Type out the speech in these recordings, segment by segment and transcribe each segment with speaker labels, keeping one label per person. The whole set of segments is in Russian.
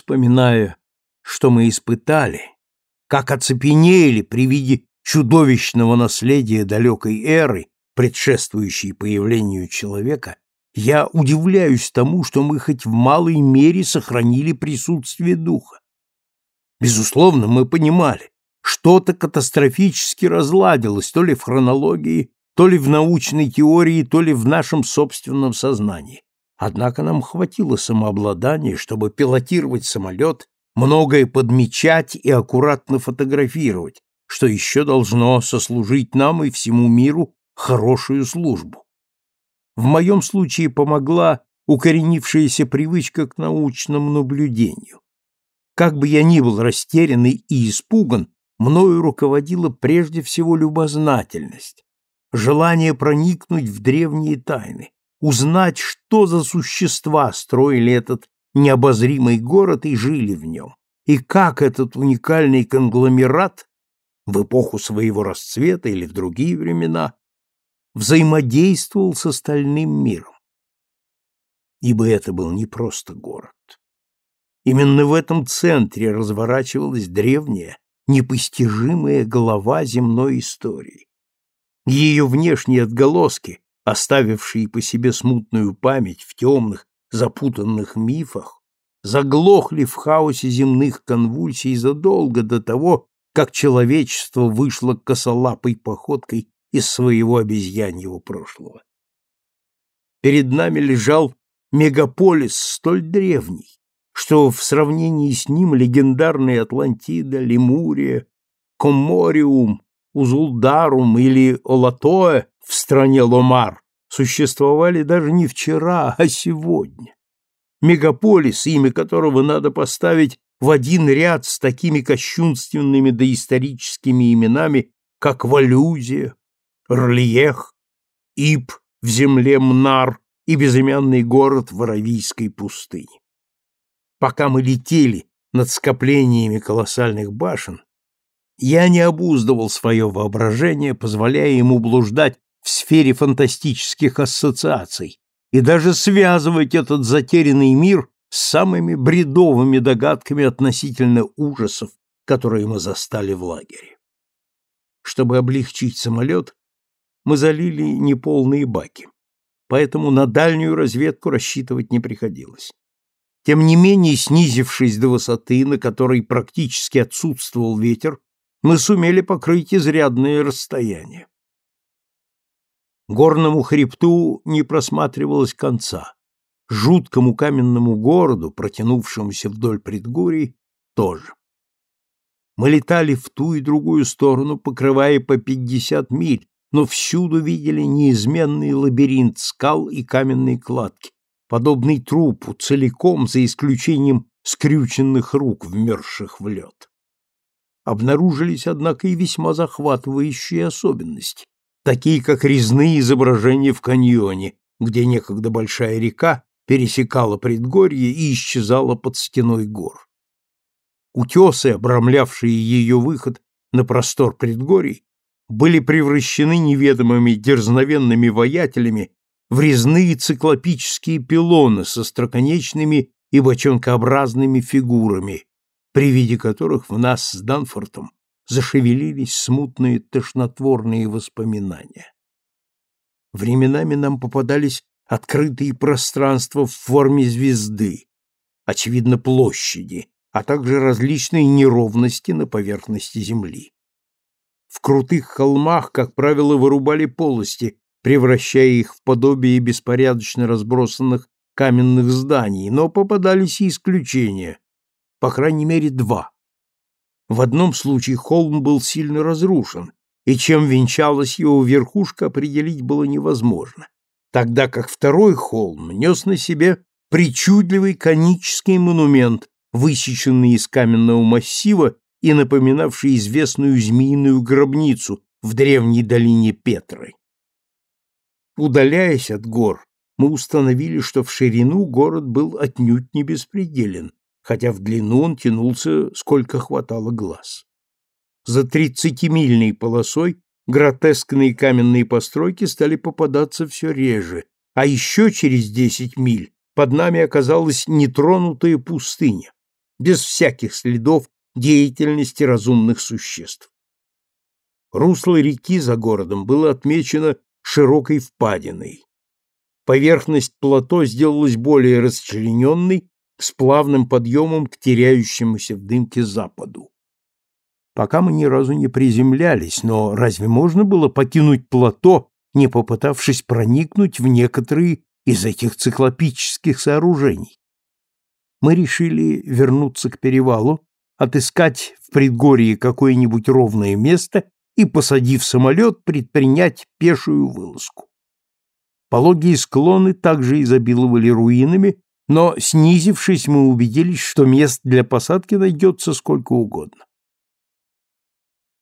Speaker 1: вспоминая, что мы испытали, как оцепенели при виде чудовищного наследия далекой эры, предшествующей появлению человека, я удивляюсь тому, что мы хоть в малой мере сохранили присутствие духа. Безусловно, мы понимали, что-то катастрофически разладилось то ли в хронологии, то ли в научной теории, то ли в нашем собственном сознании. Однако нам хватило самообладания, чтобы пилотировать самолет, многое подмечать и аккуратно фотографировать, что еще должно сослужить нам и всему миру хорошую службу. В моем случае помогла укоренившаяся привычка к научному наблюдению. Как бы я ни был растерян и испуган, мною руководила прежде всего любознательность, желание проникнуть в древние тайны, узнать, что за существа строили этот необозримый город и жили в нем, и как этот уникальный конгломерат в эпоху своего расцвета или в другие времена взаимодействовал с остальным миром. Ибо это был не просто город. Именно в этом центре разворачивалась древняя, непостижимая голова земной истории. Ее внешние отголоски, оставившие по себе смутную память в темных, запутанных мифах, заглохли в хаосе земных конвульсий задолго до того, как человечество вышло косолапой походкой из своего обезьяньего прошлого. Перед нами лежал мегаполис столь древний, что в сравнении с ним легендарные Атлантида, Лемурия, Коммориум, Узулдарум или Олатоэ в стране Ломар существовали даже не вчера, а сегодня. Мегаполис, имя которого надо поставить в один ряд с такими кощунственными доисторическими именами, как Валюзия, Рлиех, Ип в земле Мнар и безымянный город в Аравийской пустыне. Пока мы летели над скоплениями колоссальных башен, я не обуздывал свое воображение, позволяя ему блуждать в сфере фантастических ассоциаций и даже связывать этот затерянный мир с самыми бредовыми догадками относительно ужасов, которые мы застали в лагере. Чтобы облегчить самолет, мы залили неполные баки, поэтому на дальнюю разведку рассчитывать не приходилось. Тем не менее, снизившись до высоты, на которой практически отсутствовал ветер, мы сумели покрыть изрядное расстояние. Горному хребту не просматривалось конца. Жуткому каменному городу, протянувшемуся вдоль предгорий, тоже. Мы летали в ту и другую сторону, покрывая по пятьдесят миль, но всюду видели неизменный лабиринт скал и каменной кладки, подобный трупу, целиком, за исключением скрюченных рук, вмерзших в лед. Обнаружились, однако, и весьма захватывающие особенности, такие как резные изображения в каньоне, где некогда большая река пересекала предгорье и исчезала под стеной гор. Утесы, обрамлявшие ее выход на простор предгорий, были превращены неведомыми дерзновенными воятелями в резные циклопические пилоны со строконечными и бочонкообразными фигурами, при виде которых в нас с Данфортом зашевелились смутные тошнотворные воспоминания. Временами нам попадались открытые пространства в форме звезды, очевидно, площади, а также различные неровности на поверхности Земли. В крутых холмах, как правило, вырубали полости, превращая их в подобие беспорядочно разбросанных каменных зданий, но попадались и исключения, по крайней мере, два. В одном случае холм был сильно разрушен, и чем венчалась его верхушка, определить было невозможно, тогда как второй холм нес на себе причудливый конический монумент, высеченный из каменного массива и напоминавший известную змеиную гробницу в древней долине Петры. Удаляясь от гор, мы установили, что в ширину город был отнюдь не беспределен, хотя в длину он тянулся, сколько хватало глаз. За тридцатимильной полосой гротескные каменные постройки стали попадаться все реже, а еще через десять миль под нами оказалась нетронутая пустыня, без всяких следов деятельности разумных существ. Русло реки за городом было отмечено широкой впадиной. Поверхность плато сделалась более расчлененной, с плавным подъемом к теряющемуся в дымке западу. Пока мы ни разу не приземлялись, но разве можно было покинуть плато, не попытавшись проникнуть в некоторые из этих циклопических сооружений? Мы решили вернуться к перевалу, отыскать в предгорье какое-нибудь ровное место и, посадив самолет, предпринять пешую вылазку. Пологие склоны также изобиловали руинами, но, снизившись, мы убедились, что мест для посадки найдется сколько угодно.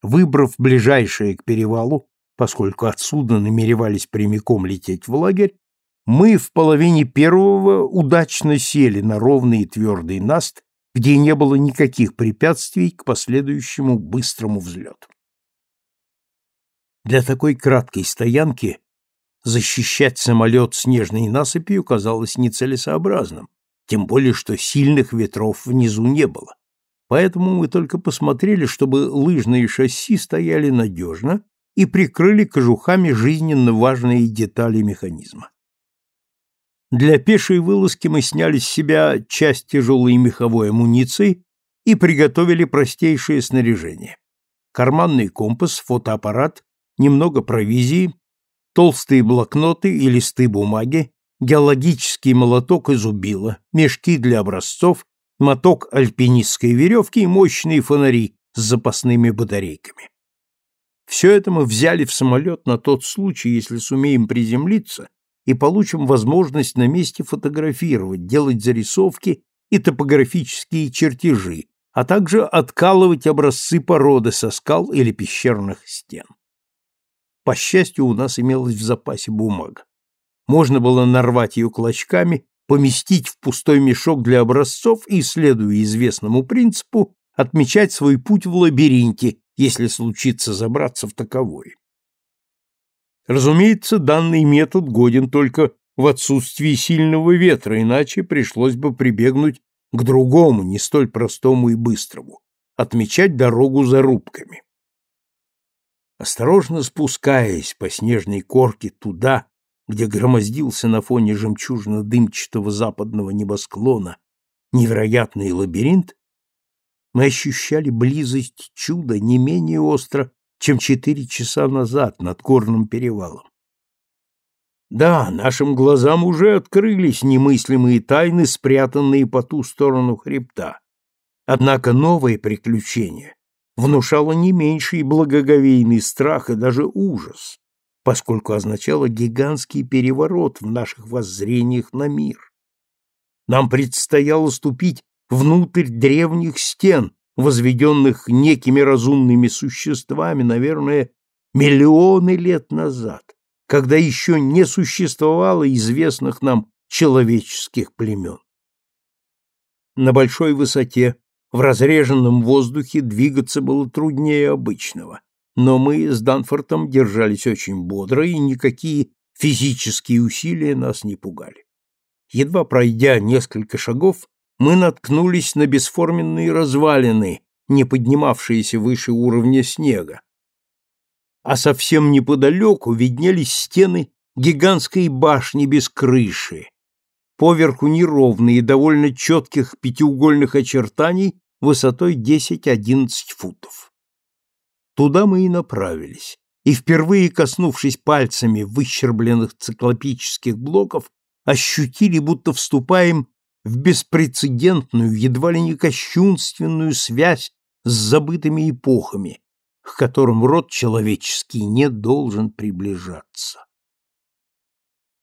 Speaker 1: Выбрав ближайшее к перевалу, поскольку отсюда намеревались прямиком лететь в лагерь, мы в половине первого удачно сели на ровный и твердый наст, где не было никаких препятствий к последующему быстрому взлету. Для такой краткой стоянки защищать самолет снежной насыпью казалось нецелесообразным, тем более что сильных ветров внизу не было. Поэтому мы только посмотрели, чтобы лыжные шасси стояли надежно и прикрыли кожухами жизненно важные детали механизма. Для пешей вылазки мы сняли с себя часть тяжелой меховой амуниции и приготовили простейшее снаряжение. Карманный компас, фотоаппарат, немного провизии, толстые блокноты и листы бумаги, геологический молоток и зубило, мешки для образцов, моток альпинистской веревки и мощные фонари с запасными батарейками. Все это мы взяли в самолет на тот случай, если сумеем приземлиться и получим возможность на месте фотографировать, делать зарисовки и топографические чертежи, а также откалывать образцы породы со скал или пещерных стен. По счастью, у нас имелась в запасе бумага. Можно было нарвать ее клочками, поместить в пустой мешок для образцов и, следуя известному принципу, отмечать свой путь в лабиринте, если случится забраться в таковой. Разумеется, данный метод годен только в отсутствии сильного ветра, иначе пришлось бы прибегнуть к другому, не столь простому и быстрому – отмечать дорогу зарубками. Осторожно спускаясь по снежной корке туда, где громоздился на фоне жемчужно-дымчатого западного небосклона невероятный лабиринт, мы ощущали близость чуда не менее остро, чем четыре часа назад над горным перевалом. Да, нашим глазам уже открылись немыслимые тайны, спрятанные по ту сторону хребта. Однако новое приключение внушало не меньший благоговейный страх и даже ужас, поскольку означало гигантский переворот в наших воззрениях на мир. Нам предстояло ступить внутрь древних стен, возведенных некими разумными существами, наверное, миллионы лет назад, когда еще не существовало известных нам человеческих племен. На большой высоте, в разреженном воздухе двигаться было труднее обычного, но мы с Данфортом держались очень бодро, и никакие физические усилия нас не пугали. Едва пройдя несколько шагов, мы наткнулись на бесформенные развалины, не поднимавшиеся выше уровня снега. А совсем неподалеку виднелись стены гигантской башни без крыши, поверху неровные, довольно четких пятиугольных очертаний высотой 10-11 футов. Туда мы и направились, и впервые коснувшись пальцами выщербленных циклопических блоков, ощутили, будто вступаем в беспрецедентную, едва ли не кощунственную связь с забытыми эпохами, к которым род человеческий не должен приближаться.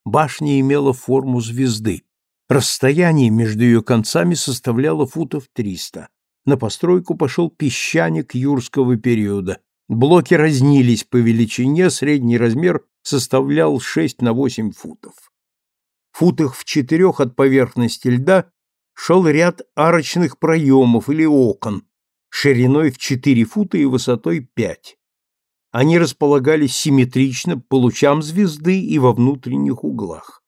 Speaker 1: Башня имела форму звезды. Расстояние между ее концами составляло футов триста. На постройку пошел песчаник юрского периода. Блоки разнились по величине, средний размер составлял 6 на 8 футов. Футах в четырех от поверхности льда шел ряд арочных проемов или окон, шириной в 4 фута и высотой 5. Они располагались симметрично по лучам звезды и во внутренних углах.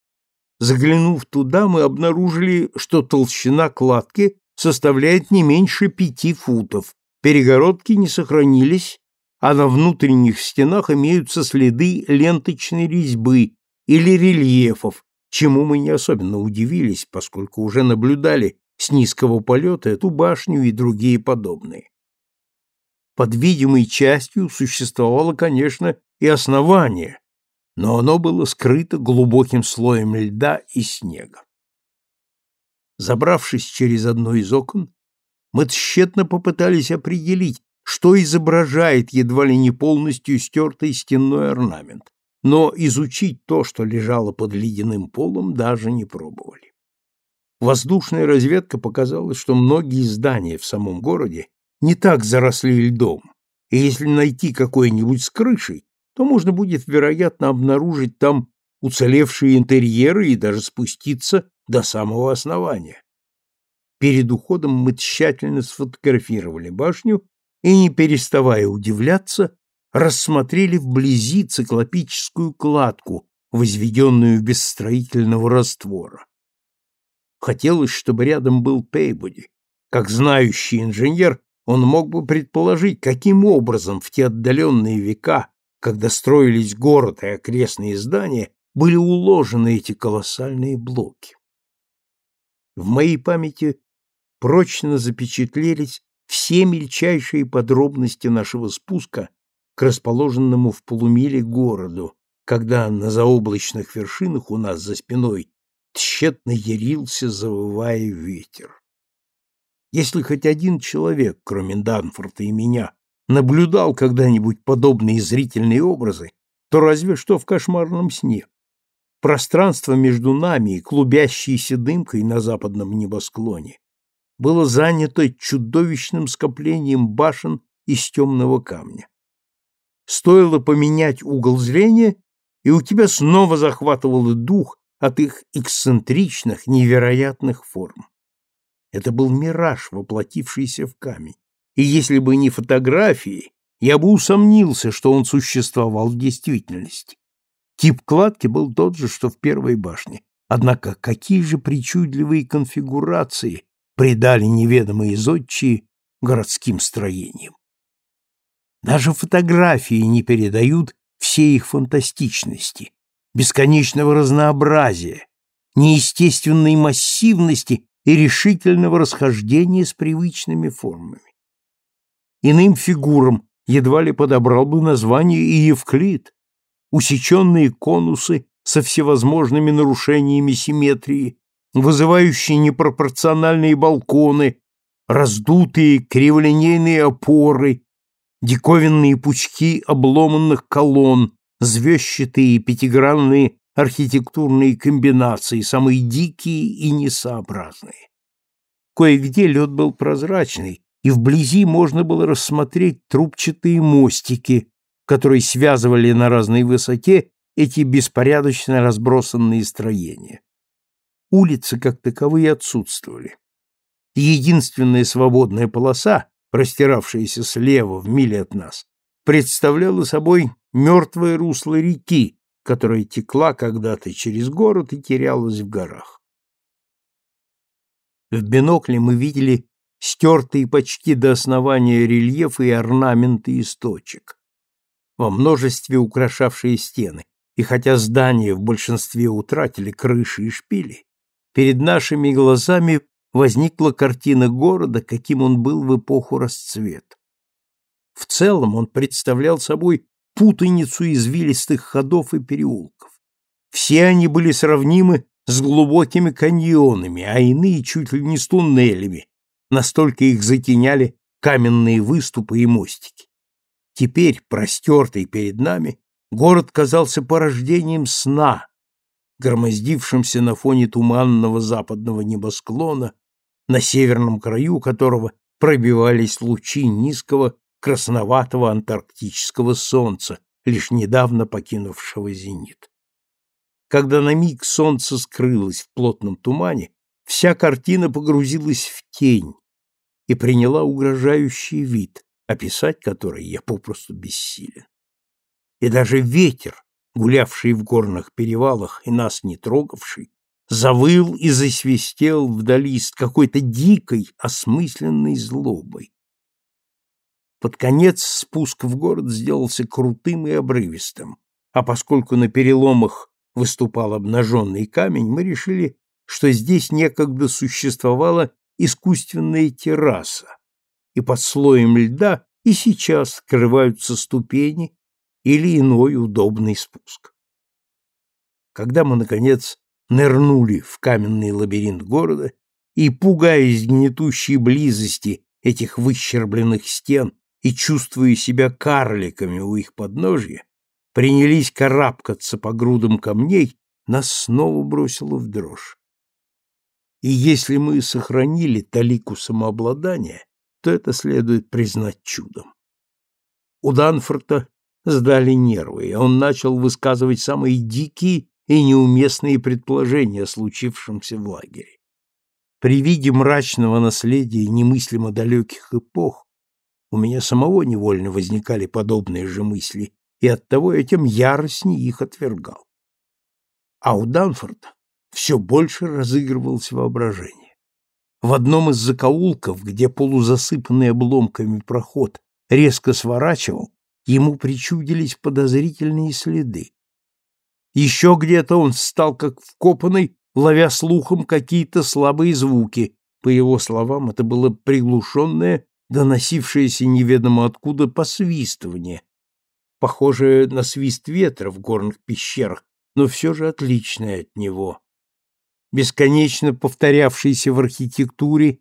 Speaker 1: Заглянув туда, мы обнаружили, что толщина кладки составляет не меньше пяти футов. Перегородки не сохранились, а на внутренних стенах имеются следы ленточной резьбы или рельефов, чему мы не особенно удивились, поскольку уже наблюдали с низкого полета эту башню и другие подобные. Под видимой частью существовало, конечно, и основание, но оно было скрыто глубоким слоем льда и снега. Забравшись через одно из окон, мы тщетно попытались определить, что изображает едва ли не полностью стертый стенной орнамент, но изучить то, что лежало под ледяным полом, даже не пробовали. Воздушная разведка показала, что многие здания в самом городе не так заросли льдом, и если найти какое-нибудь с крышей, то можно будет, вероятно, обнаружить там уцелевшие интерьеры и даже спуститься до самого основания. Перед уходом мы тщательно сфотографировали башню и, не переставая удивляться, рассмотрели вблизи циклопическую кладку, возведенную без строительного раствора. Хотелось, чтобы рядом был Пейбоди. Как знающий инженер, он мог бы предположить, каким образом в те отдаленные века когда строились город и окрестные здания, были уложены эти колоссальные блоки. В моей памяти прочно запечатлелись все мельчайшие подробности нашего спуска к расположенному в полумиле городу, когда на заоблачных вершинах у нас за спиной тщетно ярился, завывая ветер. Если хоть один человек, кроме Данфорта и меня, наблюдал когда-нибудь подобные зрительные образы, то разве что в кошмарном сне. Пространство между нами и клубящейся дымкой на западном небосклоне было занято чудовищным скоплением башен из темного камня. Стоило поменять угол зрения, и у тебя снова захватывало дух от их эксцентричных, невероятных форм. Это был мираж, воплотившийся в камень и если бы не фотографии, я бы усомнился, что он существовал в действительности. Тип кладки был тот же, что в первой башне. Однако какие же причудливые конфигурации придали неведомые зодчие городским строениям. Даже фотографии не передают всей их фантастичности, бесконечного разнообразия, неестественной массивности и решительного расхождения с привычными формами. Иным фигурам едва ли подобрал бы название и Евклид. Усеченные конусы со всевозможными нарушениями симметрии, вызывающие непропорциональные балконы, раздутые криволинейные опоры, диковинные пучки обломанных колонн, звездчатые пятигранные архитектурные комбинации, самые дикие и несообразные. Кое-где лед был прозрачный, и вблизи можно было рассмотреть трубчатые мостики, которые связывали на разной высоте эти беспорядочно разбросанные строения. Улицы как таковые отсутствовали. Единственная свободная полоса, простиравшаяся слева в миле от нас, представляла собой мертвое русло реки, которая текла когда-то через город и терялась в горах. В бинокле мы видели стертые почти до основания рельефы и орнаменты из точек, во множестве украшавшие стены, и хотя здания в большинстве утратили крыши и шпили, перед нашими глазами возникла картина города, каким он был в эпоху расцвета. В целом он представлял собой путаницу извилистых ходов и переулков. Все они были сравнимы с глубокими каньонами, а иные чуть ли не с туннелями, настолько их затеняли каменные выступы и мостики. Теперь, простертый перед нами, город казался порождением сна, громоздившимся на фоне туманного западного небосклона, на северном краю которого пробивались лучи низкого красноватого антарктического солнца, лишь недавно покинувшего зенит. Когда на миг солнце скрылось в плотном тумане, вся картина погрузилась в тень, и приняла угрожающий вид, описать который я попросту бессилен. И даже ветер, гулявший в горных перевалах и нас не трогавший, завыл и засвистел вдали с какой-то дикой, осмысленной злобой. Под конец спуск в город сделался крутым и обрывистым, а поскольку на переломах выступал обнаженный камень, мы решили, что здесь некогда существовала искусственная терраса, и под слоем льда и сейчас скрываются ступени или иной удобный спуск. Когда мы, наконец, нырнули в каменный лабиринт города и, пугаясь гнетущей близости этих выщербленных стен и чувствуя себя карликами у их подножья, принялись карабкаться по грудам камней, нас снова бросило в дрожь. И если мы сохранили талику самообладания, то это следует признать чудом. У Данфорта сдали нервы, и он начал высказывать самые дикие и неуместные предположения о случившемся в лагере. При виде мрачного наследия немыслимо далеких эпох у меня самого невольно возникали подобные же мысли, и оттого я тем яростнее их отвергал. А у Данфорда все больше разыгрывалось воображение. В одном из закоулков, где полузасыпанный обломками проход резко сворачивал, ему причудились подозрительные следы. Еще где-то он стал как вкопанный, ловя слухом какие-то слабые звуки. По его словам, это было приглушенное, доносившееся неведомо откуда посвистывание, похожее на свист ветра в горных пещерах, но все же отличное от него. Бесконечно повторявшийся в архитектуре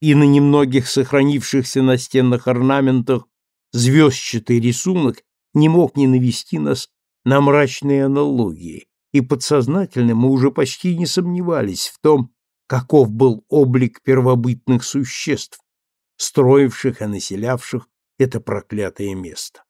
Speaker 1: и на немногих сохранившихся на стенах орнаментах звездчатый рисунок не мог не навести нас на мрачные аналогии, и подсознательно мы уже почти не сомневались в том, каков был облик первобытных существ, строивших и населявших это проклятое место.